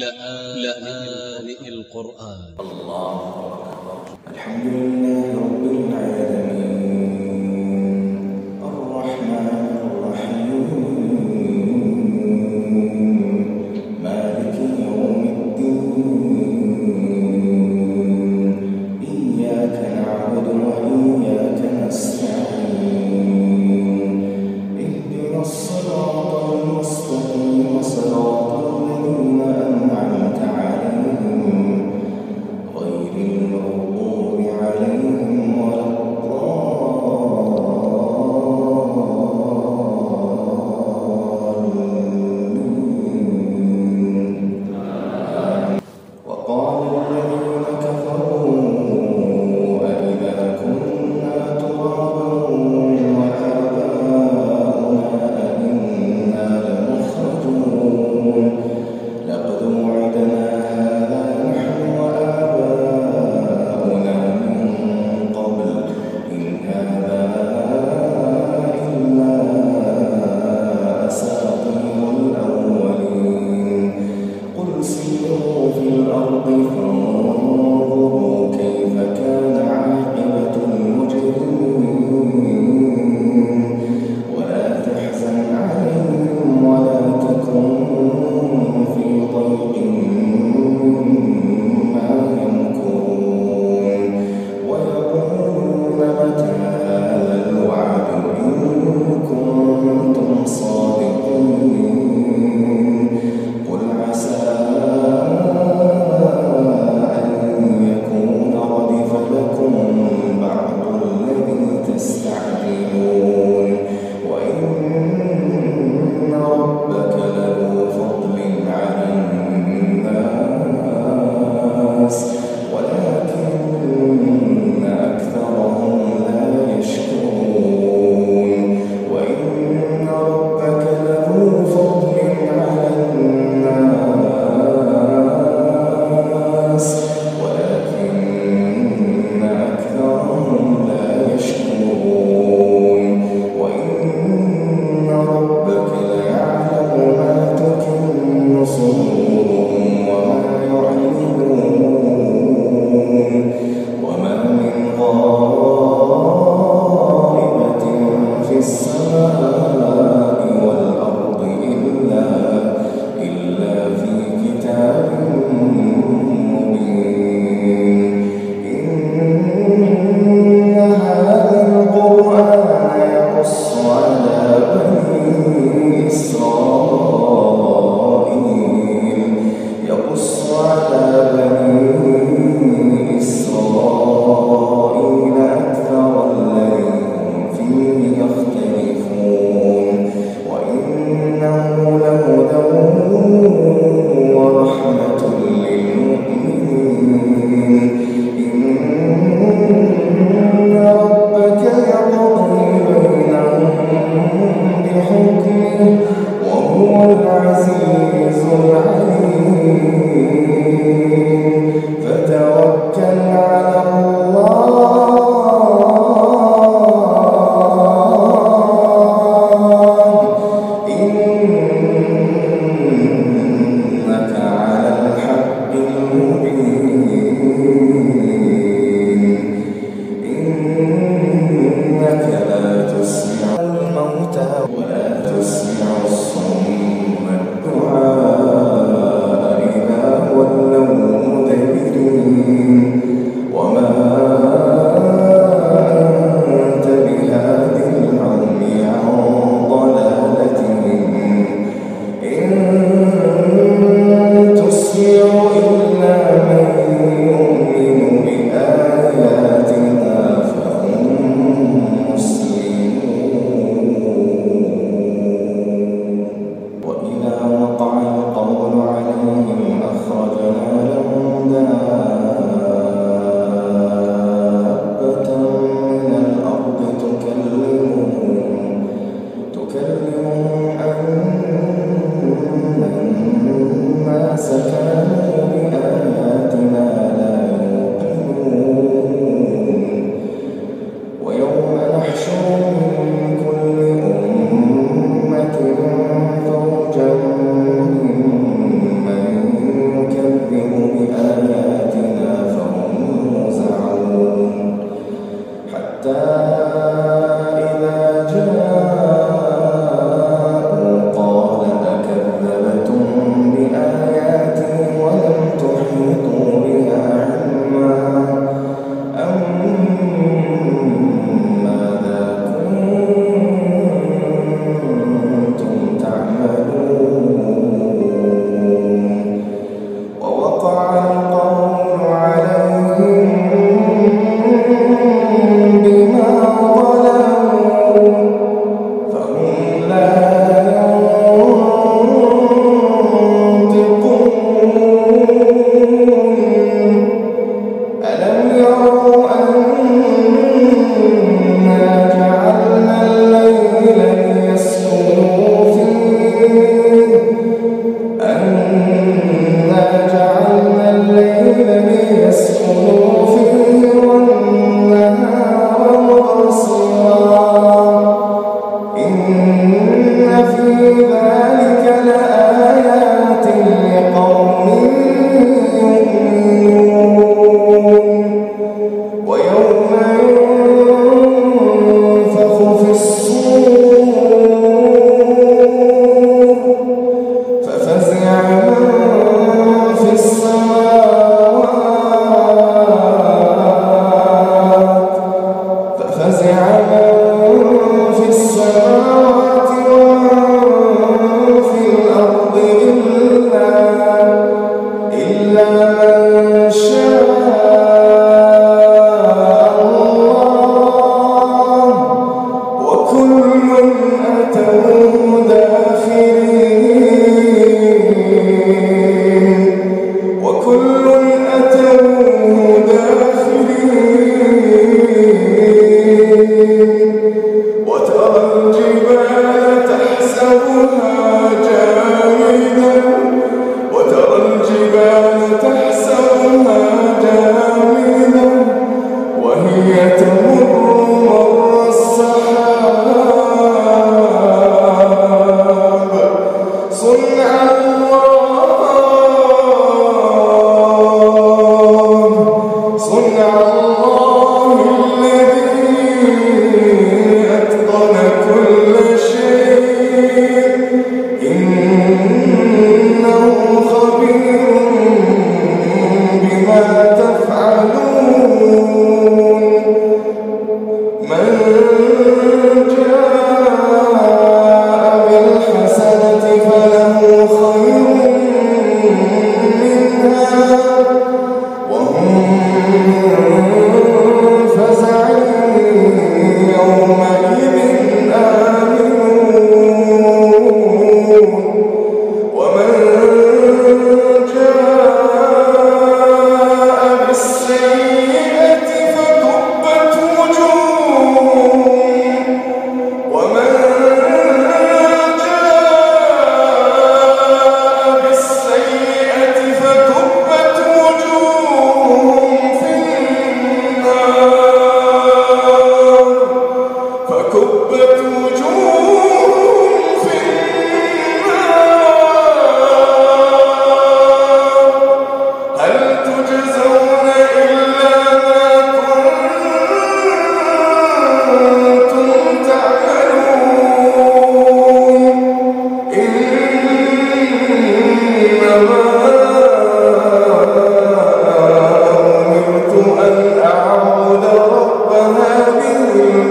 لآن القرآن الله أكبر الحمد لله رب العالمين الرحمن الرحيم well.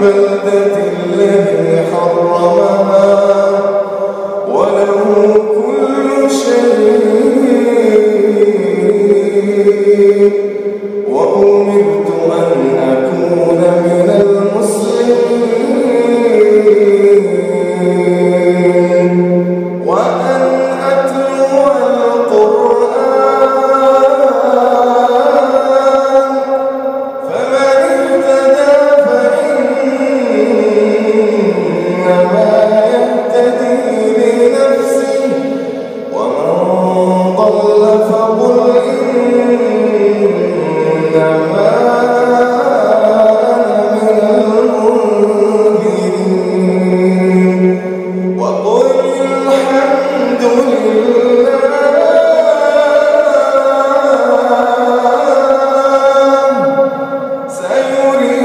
بلدة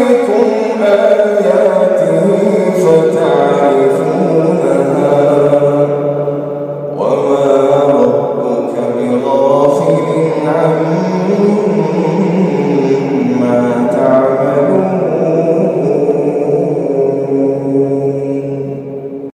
عليكم آياته فتعرفون